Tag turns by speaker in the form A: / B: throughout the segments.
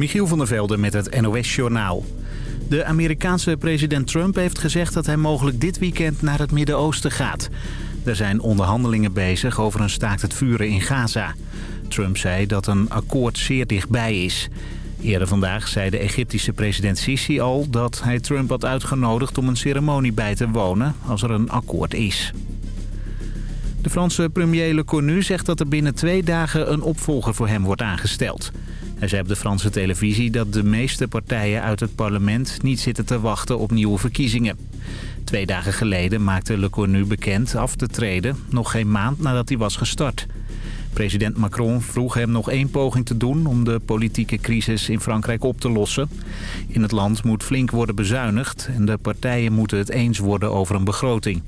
A: Michiel van der Velde met het NOS-journaal. De Amerikaanse president Trump heeft gezegd dat hij mogelijk dit weekend naar het Midden-Oosten gaat. Er zijn onderhandelingen bezig over een staakt het vuren in Gaza. Trump zei dat een akkoord zeer dichtbij is. Eerder vandaag zei de Egyptische president Sisi al dat hij Trump had uitgenodigd om een ceremonie bij te wonen als er een akkoord is. De Franse premier Le Cornu zegt dat er binnen twee dagen een opvolger voor hem wordt aangesteld. Hij zei op de Franse televisie dat de meeste partijen uit het parlement niet zitten te wachten op nieuwe verkiezingen. Twee dagen geleden maakte Le Cornu bekend af te treden, nog geen maand nadat hij was gestart. President Macron vroeg hem nog één poging te doen om de politieke crisis in Frankrijk op te lossen. In het land moet flink worden bezuinigd en de partijen moeten het eens worden over een begroting.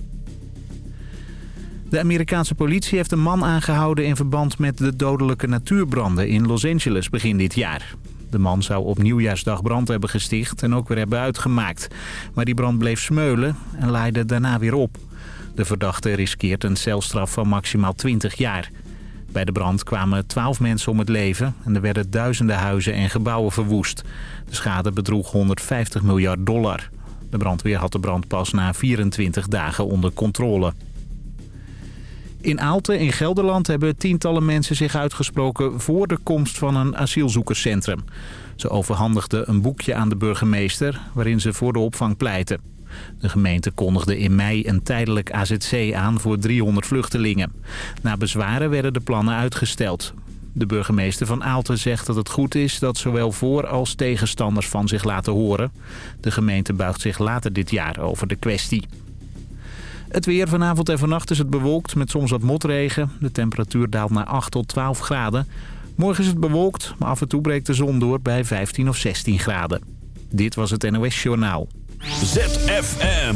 A: De Amerikaanse politie heeft een man aangehouden in verband met de dodelijke natuurbranden in Los Angeles begin dit jaar. De man zou op nieuwjaarsdag brand hebben gesticht en ook weer hebben uitgemaakt. Maar die brand bleef smeulen en leidde daarna weer op. De verdachte riskeert een celstraf van maximaal 20 jaar. Bij de brand kwamen 12 mensen om het leven en er werden duizenden huizen en gebouwen verwoest. De schade bedroeg 150 miljard dollar. De brandweer had de brand pas na 24 dagen onder controle. In Aalten in Gelderland hebben tientallen mensen zich uitgesproken voor de komst van een asielzoekerscentrum. Ze overhandigden een boekje aan de burgemeester waarin ze voor de opvang pleiten. De gemeente kondigde in mei een tijdelijk AZC aan voor 300 vluchtelingen. Na bezwaren werden de plannen uitgesteld. De burgemeester van Aalten zegt dat het goed is dat zowel voor- als tegenstanders van zich laten horen. De gemeente buigt zich later dit jaar over de kwestie. Het weer vanavond en vannacht is het bewolkt met soms wat motregen. De temperatuur daalt naar 8 tot 12 graden. Morgen is het bewolkt, maar af en toe breekt de zon door bij 15 of 16 graden. Dit was het NOS Journaal.
B: ZFM.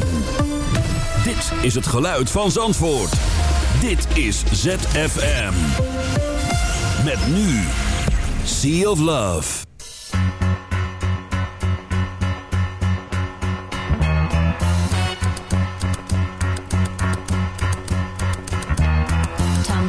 B: Dit is het geluid van Zandvoort. Dit is ZFM. Met nu. Sea of Love.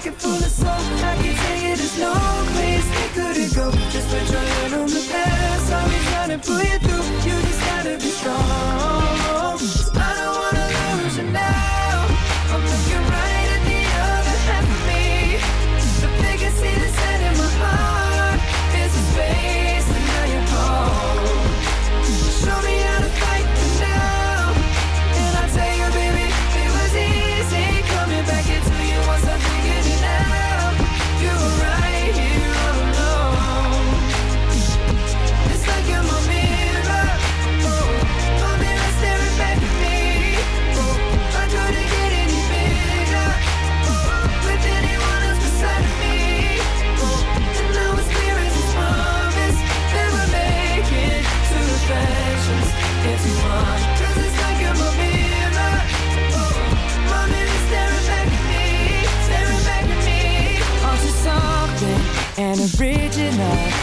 C: pocket full of soap. I can tell you there's no place they couldn't go. Just put your hand on the past. I'll be trying to pull you through. You just gotta be strong.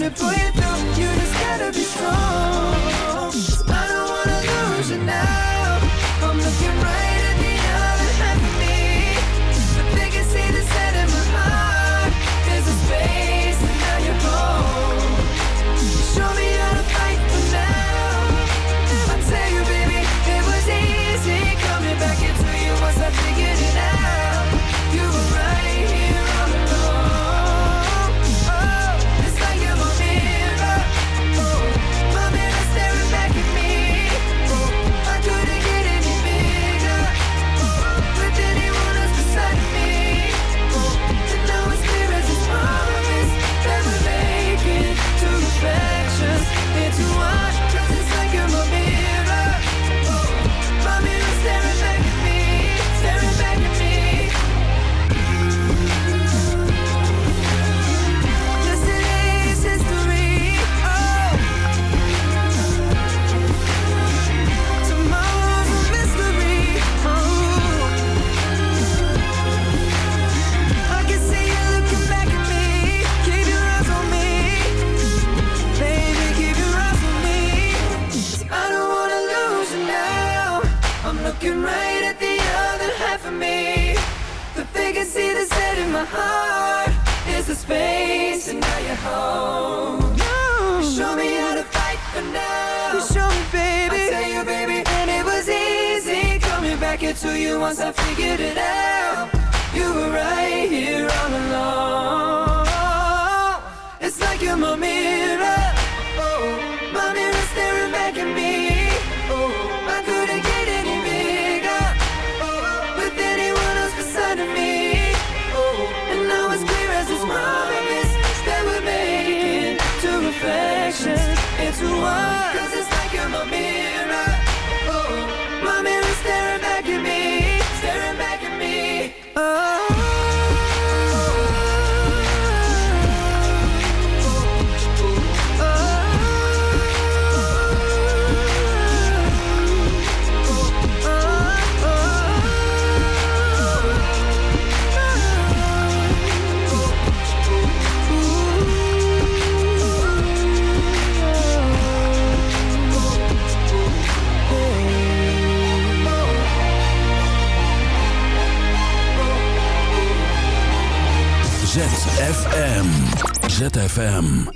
C: to pull you through. You just gotta be strong. I don't wanna lose you now. I'm looking right. ZFM.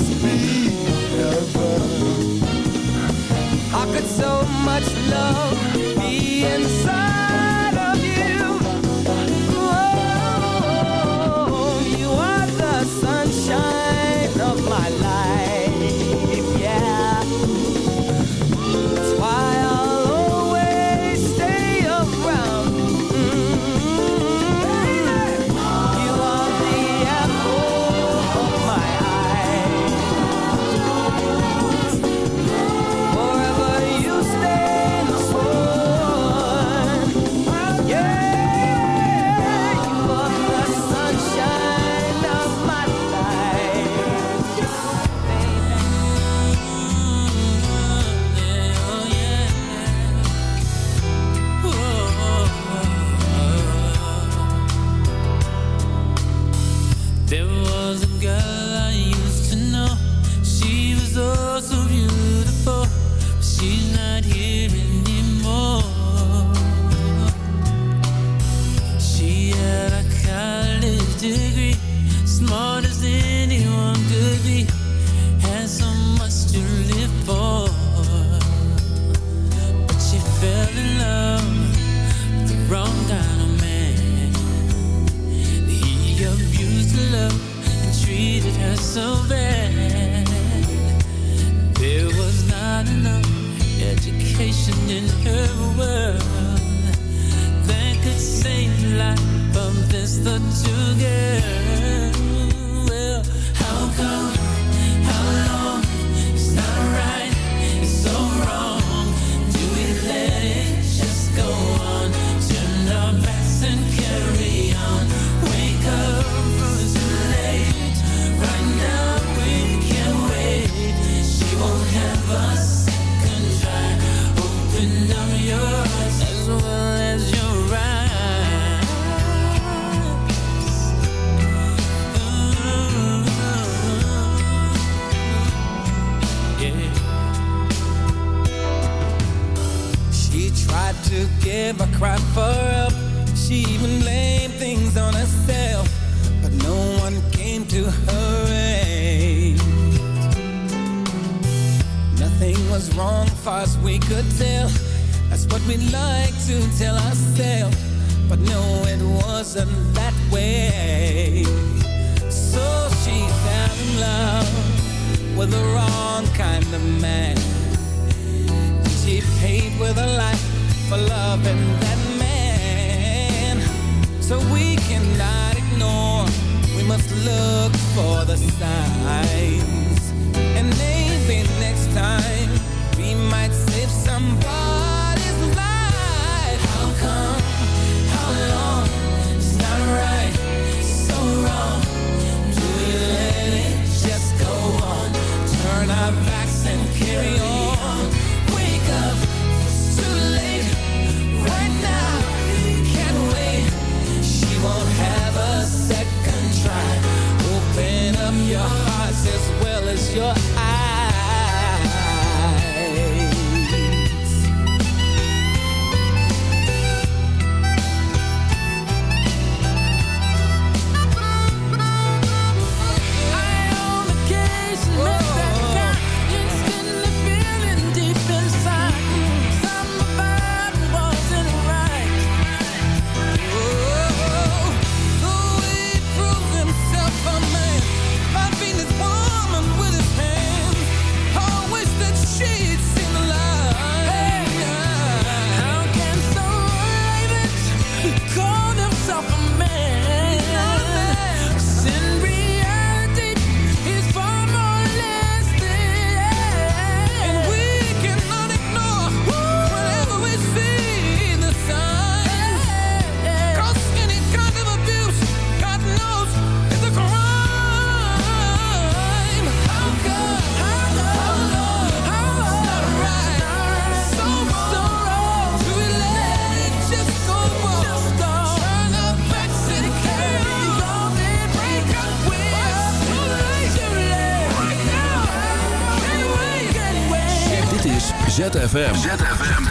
C: must. How could so much love be
D: inside? the
B: two girls.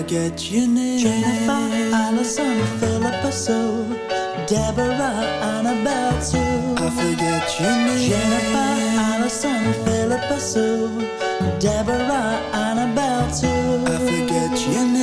E: I'll get you.
F: Jennifer, Allison, Philippa, Sue, Deborah, Annabelle Sue.
E: I forget your name.
F: Jennifer, Allison, Philippa, Sue, Deborah, Annabelle Sue.
E: I forget your name.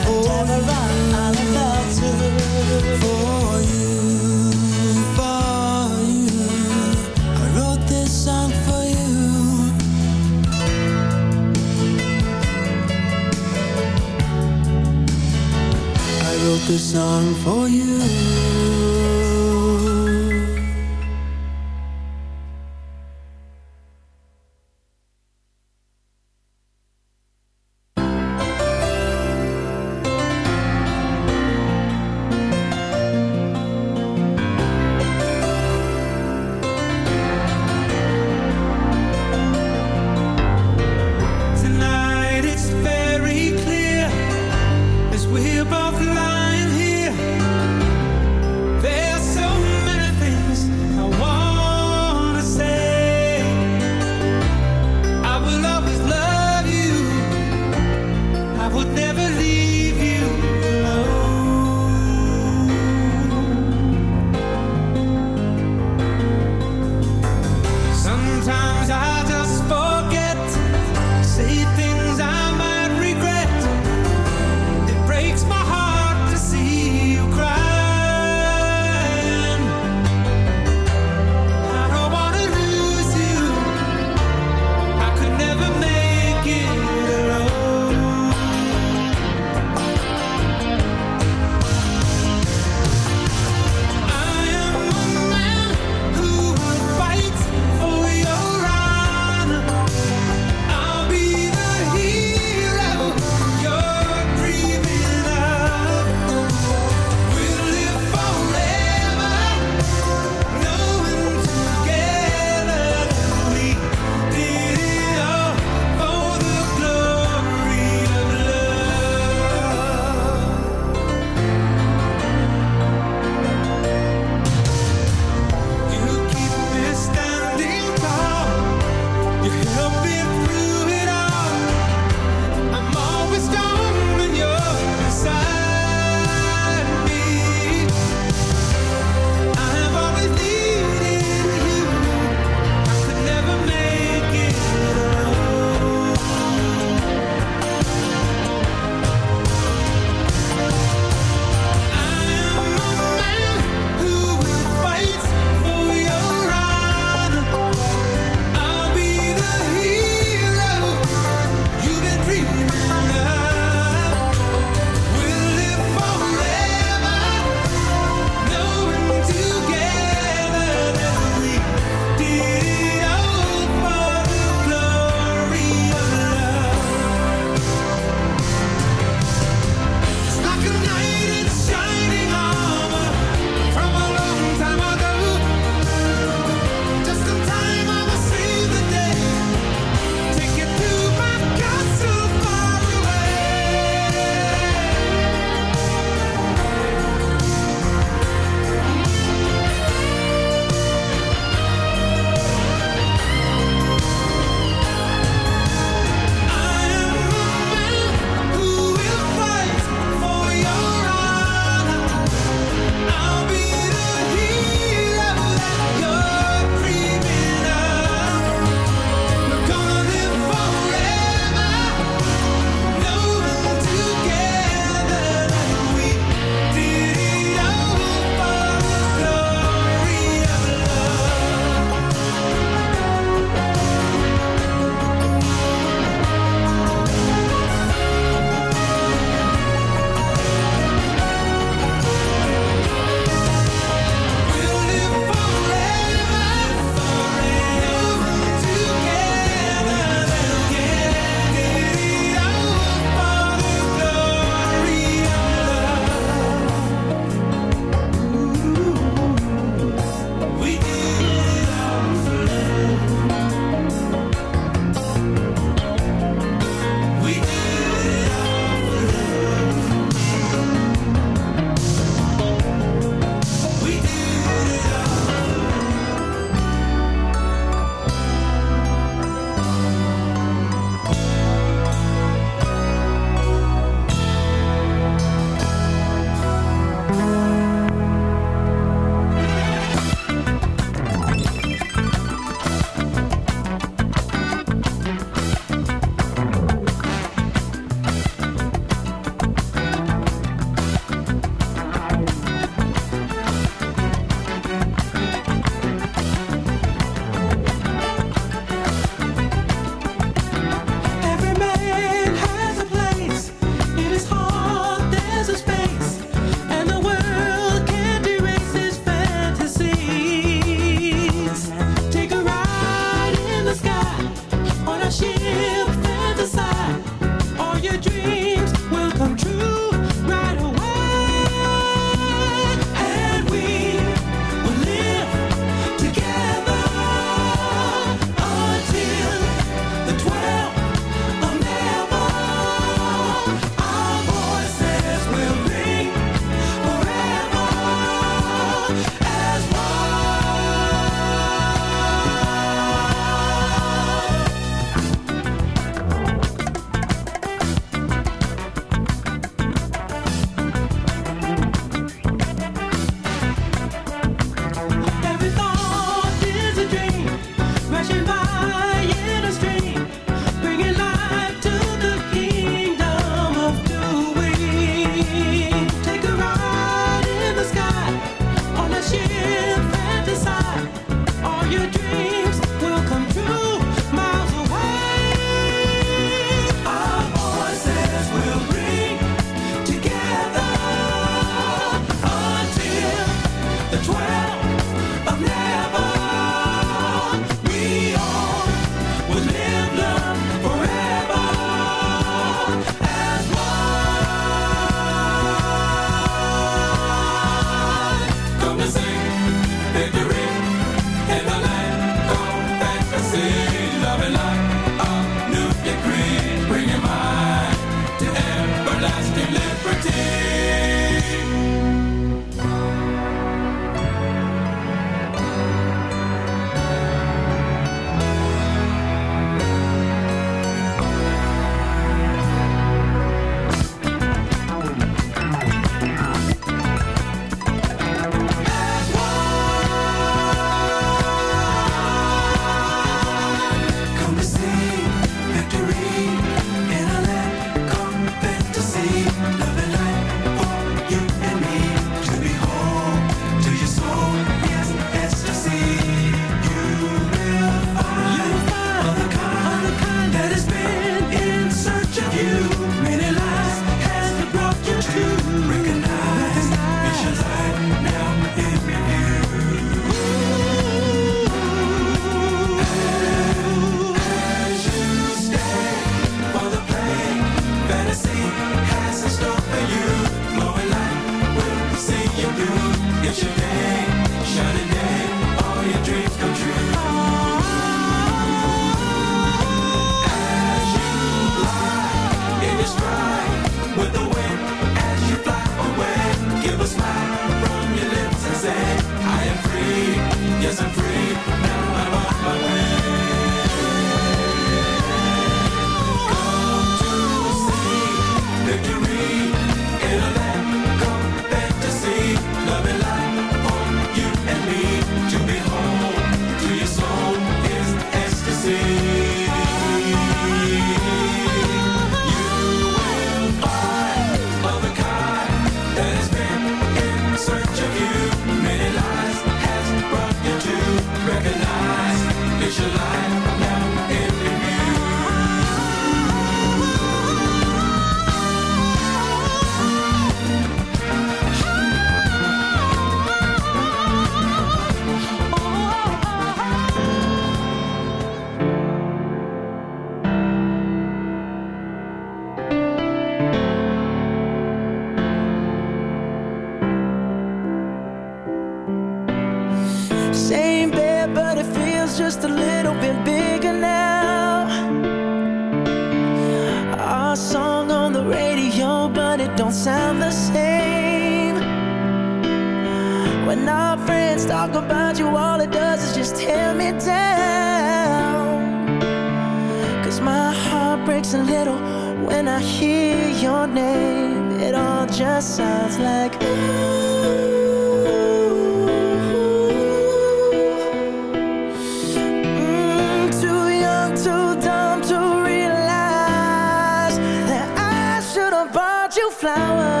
C: flower.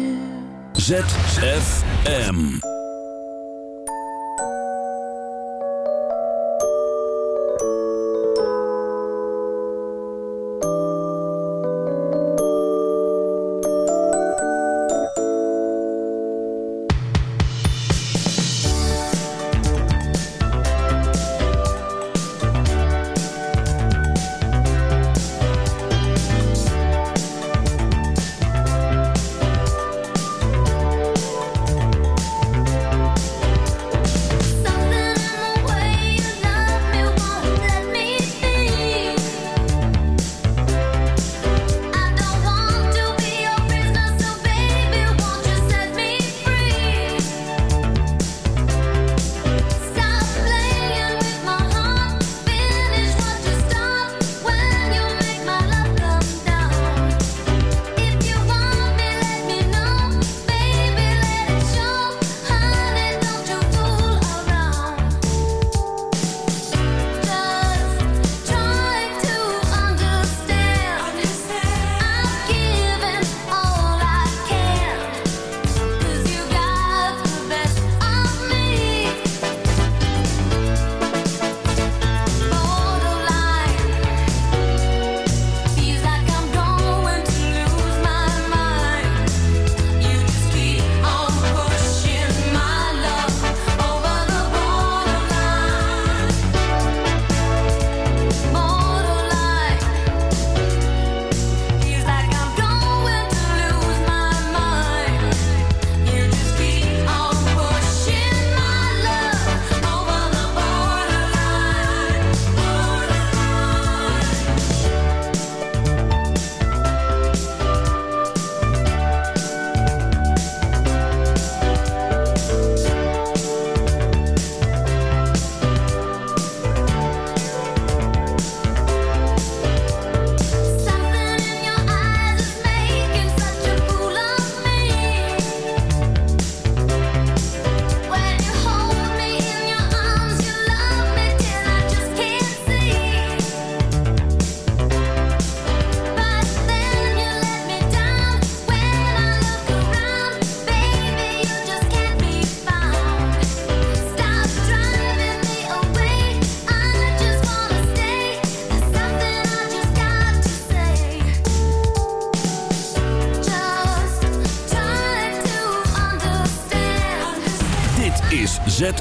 G: ZFM.